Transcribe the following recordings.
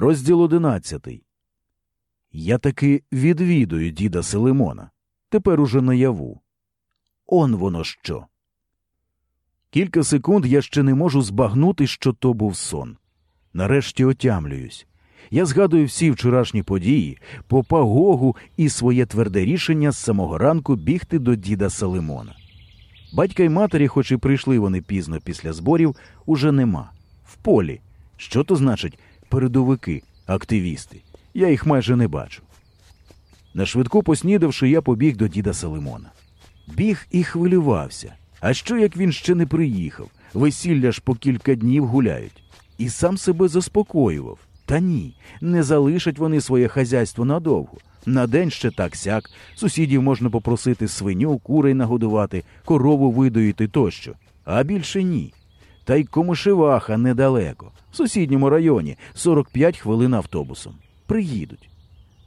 Розділ одинадцятий. Я таки відвідую діда Селимона. Тепер уже наяву. Он воно що. Кілька секунд я ще не можу збагнути, що то був сон. Нарешті отямлююсь. Я згадую всі вчорашні події, по пагогу і своє тверде рішення з самого ранку бігти до діда Салимона. Батька й матері, хоч і прийшли вони пізно після зборів, уже нема. В полі. Що то значить передовики, активісти? Я їх майже не бачу. Нашвидку поснідавши, я побіг до діда Салимона. Біг і хвилювався. А що як він ще не приїхав? Весілля ж по кілька днів гуляють. І сам себе заспокоював. Та ні, не залишать вони своє хазяйство надовго. На день ще так сяк, сусідів можна попросити свиню, курей нагодувати, корову видоїти тощо. А більше ні. Та й Комишеваха недалеко, в сусідньому районі, 45 хвилин автобусом. Приїдуть.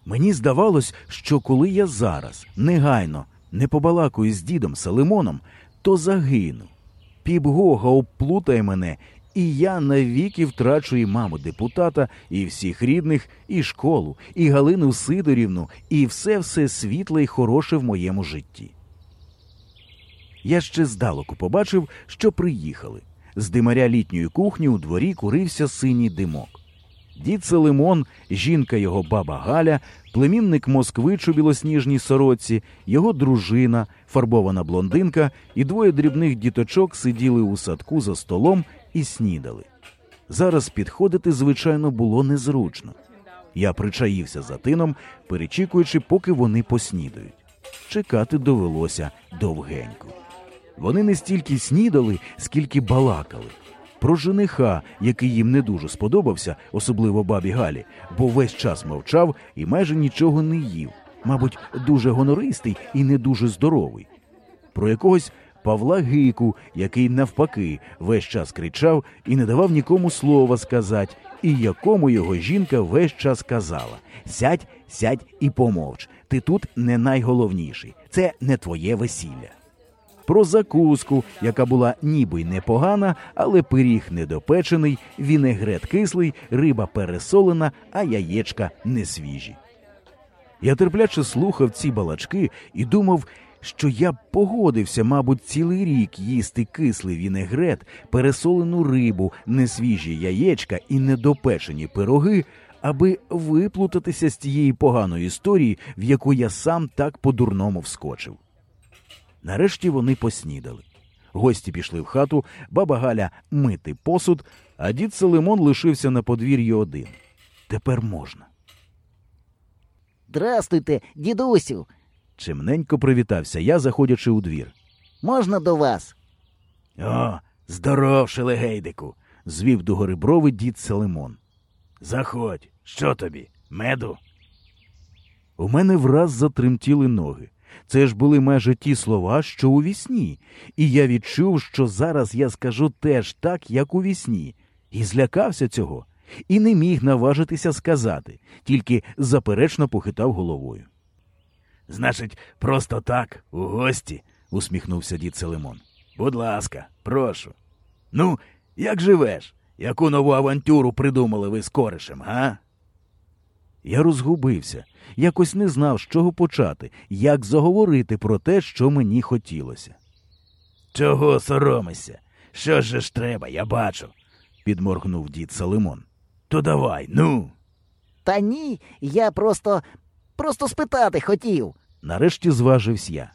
Мені здавалось, що коли я зараз, негайно, не побалакую з дідом Салимоном, то загину. Півгога обплутає мене, і я навіки втрачу і маму депутата, і всіх рідних, і школу, і Галину Сидорівну, і все все світле й хороше в моєму житті. Я ще здалеку побачив, що приїхали. З димаря літньої кухні у дворі курився синій димок. Дід Селимон, жінка його баба Галя, племінник москвич у білосніжній сороці, його дружина, фарбована блондинка і двоє дрібних діточок сиділи у садку за столом і снідали. Зараз підходити, звичайно, було незручно. Я причаївся за тином, перечікуючи, поки вони поснідають. Чекати довелося довгенько. Вони не стільки снідали, скільки балакали. Про жениха, який їм не дуже сподобався, особливо бабі Галі, бо весь час мовчав і майже нічого не їв. Мабуть, дуже гонористий і не дуже здоровий. Про якогось Павла Гику, який навпаки весь час кричав і не давав нікому слова сказати, і якому його жінка весь час казала Сядь, сядь і помовч. Ти тут не найголовніший. Це не твоє весілля. Про закуску, яка була ніби й непогана, але пиріг недопечений, вінегрет кислий, риба пересолена, а яєчка не свіжі. Я терпляче слухав ці балачки і думав, що я б погодився, мабуть, цілий рік їсти кислий вінегрет, пересолену рибу, несвіжі яєчка і недопечені пироги, аби виплутатися з тієї поганої історії, в яку я сам так по-дурному вскочив. Нарешті вони поснідали. Гості пішли в хату, баба Галя мити посуд, а дід Селимон лишився на подвір'ї один. Тепер можна. Здрастуйте, дідусю. Чимненько привітався я, заходячи у двір. Можна до вас? О, здоров, шелегейдику, звів до гори брови дід Селимон. Заходь, що тобі? Меду? У мене враз затремтіли ноги. Це ж були майже ті слова, що у вісні, і я відчув, що зараз я скажу теж так, як у вісні, і злякався цього, і не міг наважитися сказати, тільки заперечно похитав головою. Значить, просто так, у гості, усміхнувся дід Селимон. Будь ласка, прошу. Ну, як живеш? Яку нову авантюру придумали ви з коришем, га? Я розгубився, якось не знав, з чого почати, як заговорити про те, що мені хотілося. Чого соромишся? Що ж ж треба, я бачу, підморгнув дід Салимон. То давай, ну. Та ні, я просто. просто спитати хотів. Нарешті зважився я.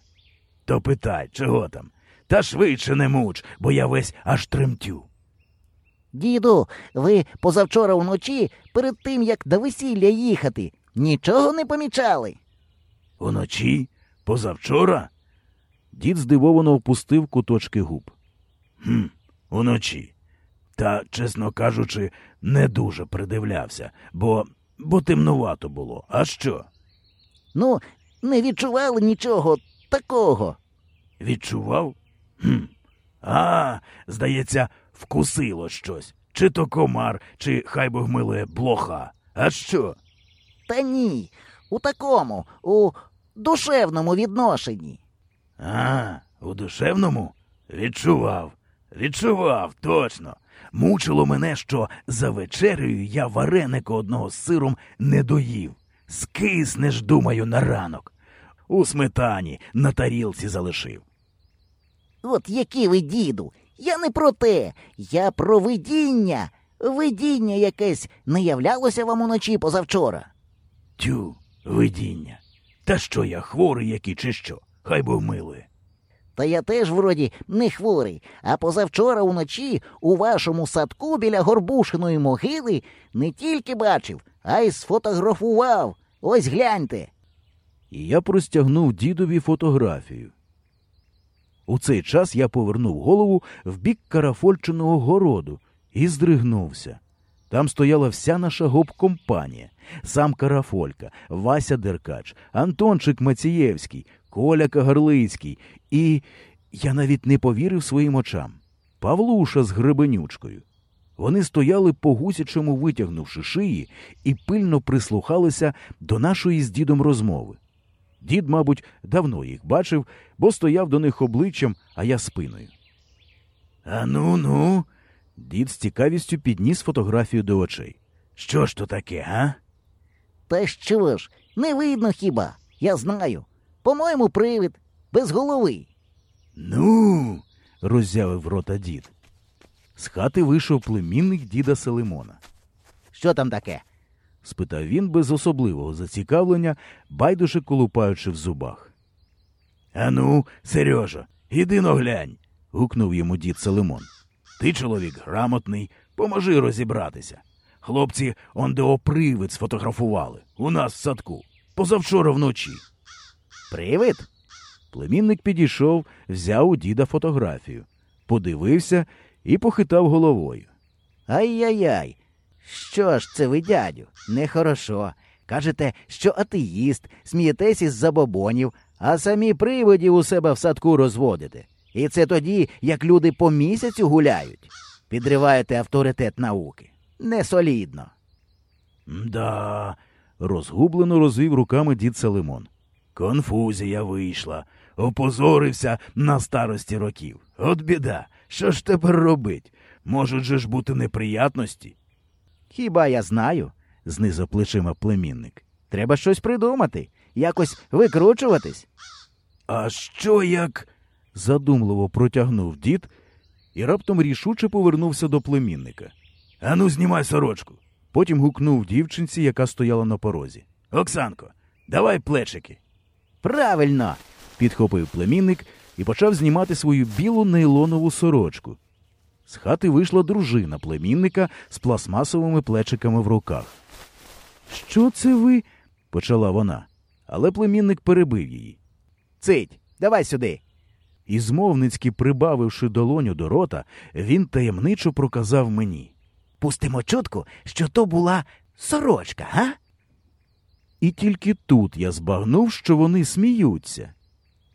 То питай, чого там? Та швидше не муч, бо я весь аж тремтю. Діду, ви позавчора вночі, перед тим як до весілля їхати, нічого не помічали. Уночі? Позавчора? Дід здивовано опустив куточки губ. Хм, уночі. Та, чесно кажучи, не дуже придивлявся, бо бо темнувато було. А що? Ну, не відчували нічого такого. Відчував? Хм. А, здається, вкусило щось. Чи то комар, чи хай би вмиле блоха. А що? Та ні, у такому, у душевному відношенні. А, у душевному? Відчував. Відчував, точно. Мучило мене, що за вечерею я вареника одного з сиром не доїв. Скиснеш, думаю, на ранок. У сметані на тарілці залишив. От які ви, діду. Я не про те. Я про видіння. Видіння якесь не являлося вам уночі позавчора. Тю, видіння. Та що я хворий який чи що? Хай Бог милує. Та я теж вроді не хворий, а позавчора уночі у вашому садку біля горбушиної могили не тільки бачив, а й сфотографував. Ось гляньте. І я простягнув дідові фотографію. У цей час я повернув голову в бік карафольченого городу і здригнувся. Там стояла вся наша гоп-компанія. Сам Карафолька, Вася Деркач, Антончик Мацієвський, Коля Кагарлицький і я навіть не повірив своїм очам. Павлуша з гребенючкою. Вони стояли по гусячому витягнувши шиї, і пильно прислухалися до нашої з дідом розмови. Дід, мабуть, давно їх бачив, бо стояв до них обличчям, а я спиною. А ну ну. Дід з цікавістю підніс фотографію до очей. Що ж то таке, га? Та що ж, не видно хіба? Я знаю. По-моєму, привид, без голови. Ну. роззявив рота дід. З хати вийшов племінник діда Селимона. Що там таке? Спитав він без особливого зацікавлення, байдуже колупаючи в зубах. Ану, Сережа, іди но глянь. гукнув йому дід Селимон. Ти чоловік грамотний, поможи розібратися. Хлопці он де опривид сфотографували у нас в садку, позавчора вночі. Привид? Племінник підійшов, взяв у діда фотографію, подивився і похитав головою. Ай-яй-яй. Що ж це ви, дядю? Нехорошо. Кажете, що атеїст, смієтесь із забобонів, а самі привидів у себе в садку розводите. І це тоді, як люди по місяцю гуляють. Підриваєте авторитет науки. Несолідно. Да, розгублено розвів руками дід Салимон. Конфузія вийшла, опозорився на старості років. От біда, що ж тепер робить? Можуть же ж бути неприятності? Хіба я знаю? знизав плечима племінник. Треба щось придумати, якось викручуватись. А що як? задумливо протягнув дід і раптом рішуче повернувся до племінника. Ану, знімай сорочку. Потім гукнув дівчинці, яка стояла на порозі. Оксанко, давай плечики. Правильно. підхопив племінник і почав знімати свою білу нейлонову сорочку. З хати вийшла дружина племінника з пластмасовими плечиками в руках. Що це ви? почала вона, але племінник перебив її. Цить, давай сюди. І змовницьки прибавивши долоню до рота, він таємничо проказав мені. Пустимо чутку, що то була сорочка, га? І тільки тут я збагнув, що вони сміються.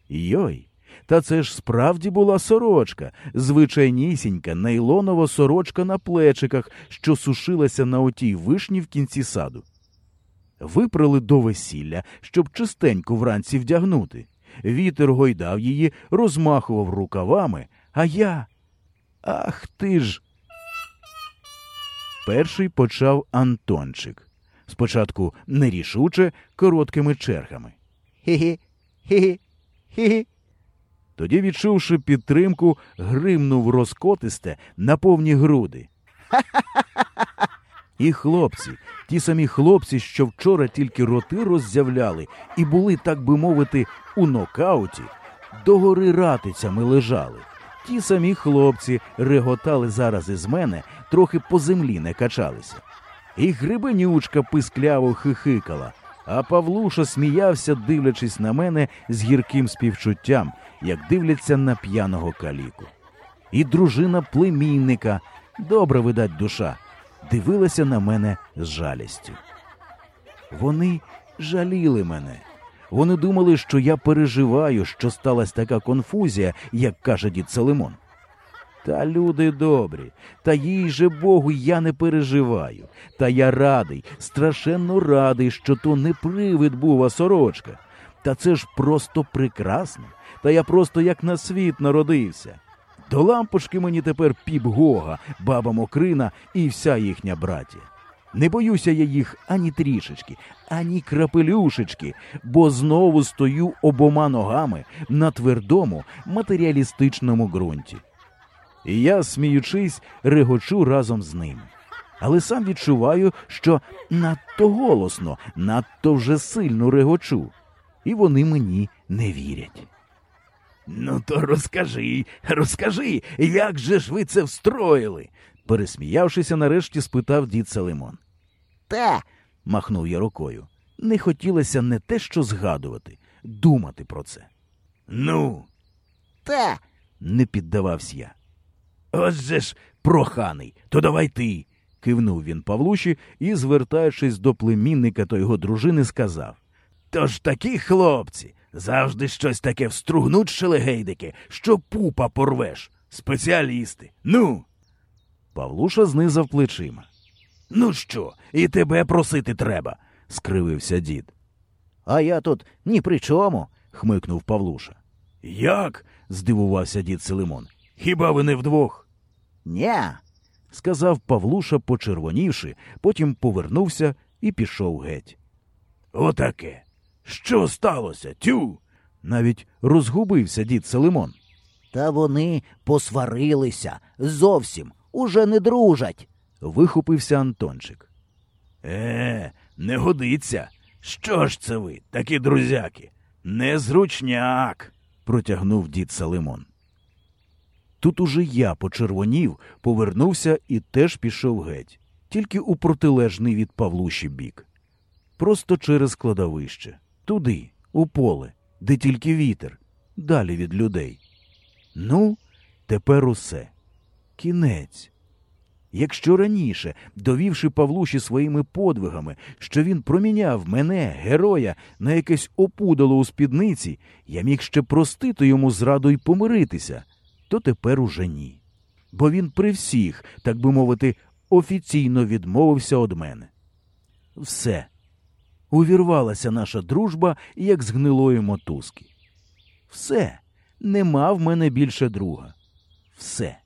Йой, та це ж справді була сорочка, звичайнісінька, нейлонова сорочка на плечиках, що сушилася на отій вишні в кінці саду. Випрали до весілля, щоб чистенько вранці вдягнути. Вітер гойдав її, розмахував рукавами, а я. Ах ти ж. Перший почав Антончик. Спочатку нерішуче, короткими чергами. Хі-хі, хі-хі, хі-хі. Тоді, відчувши підтримку, гримнув розкотисте на повні груди. І хлопці, ті самі хлопці, що вчора тільки роти роззявляли і були, так би мовити, у нокауті, догори ратицями лежали. Ті самі хлопці реготали зараз із мене, трохи по землі не качалися. І грибенючка пискляво хихикала, а Павлуша сміявся, дивлячись на мене з гірким співчуттям, як дивляться на п'яного каліку. І дружина племінника, добре видать душа, дивилася на мене з жалістю. Вони жаліли мене. Вони думали, що я переживаю, що сталася така конфузія, як каже дід Соломон. Та люди добрі, та їй же Богу я не переживаю. Та я радий, страшенно радий, що то не привид був, а сорочка. Та це ж просто прекрасно. Та я просто як на світ народився. До лампочки мені тепер піп Гога, баба Мокрина і вся їхня братія. Не боюся я їх ані трішечки, ані крапелюшечки, бо знову стою обома ногами на твердому матеріалістичному ґрунті. І я, сміючись, регочу разом з ними. Але сам відчуваю, що надто голосно, надто вже сильно регочу, і вони мені не вірять. Ну, то розкажи, розкажи, як же ж ви це встроїли? пересміявшися, нарешті спитав дід Салимон. Та, махнув я рукою. Не хотілося не те, що згадувати, думати про це. Ну, та, не піддавався я. Ось же ж, проханий, то давай ти. кивнув він Павлуші і, звертаючись до племінника та його дружини, сказав. Тож такі хлопці завжди щось таке встругнуть шелегейдики, що пупа порвеш. Спеціалісти. Ну. Павлуша знизав плечима. Ну що, і тебе просити треба, скривився дід. а я тут ні при чому. хмикнув Павлуша. Як? здивувався дід Селимон. Хіба ви не вдвох? Ня. сказав Павлуша, почервонівши, потім повернувся і пішов геть. Отаке. Що сталося, тю? Навіть розгубився дід Селимон. Та вони посварилися зовсім уже не дружать. Вихопився Антончик. Е, не годиться. Що ж це ви, такі друзяки? Незручняк, протягнув дід Салимон. Тут уже я почервонів, повернувся і теж пішов геть, тільки у протилежний від Павлуші бік. Просто через кладовище, туди, у поле, де тільки вітер, далі від людей. Ну, тепер усе. Кінець. Якщо раніше, довівши Павлуші своїми подвигами, що він проміняв мене, героя, на якесь опудало у спідниці, я міг ще простити йому зраду й помиритися, то тепер уже ні. Бо він при всіх, так би мовити, офіційно відмовився од мене. Все. Увірвалася наша дружба, як з гнилої мотузки. Все. Нема в мене більше друга. Все.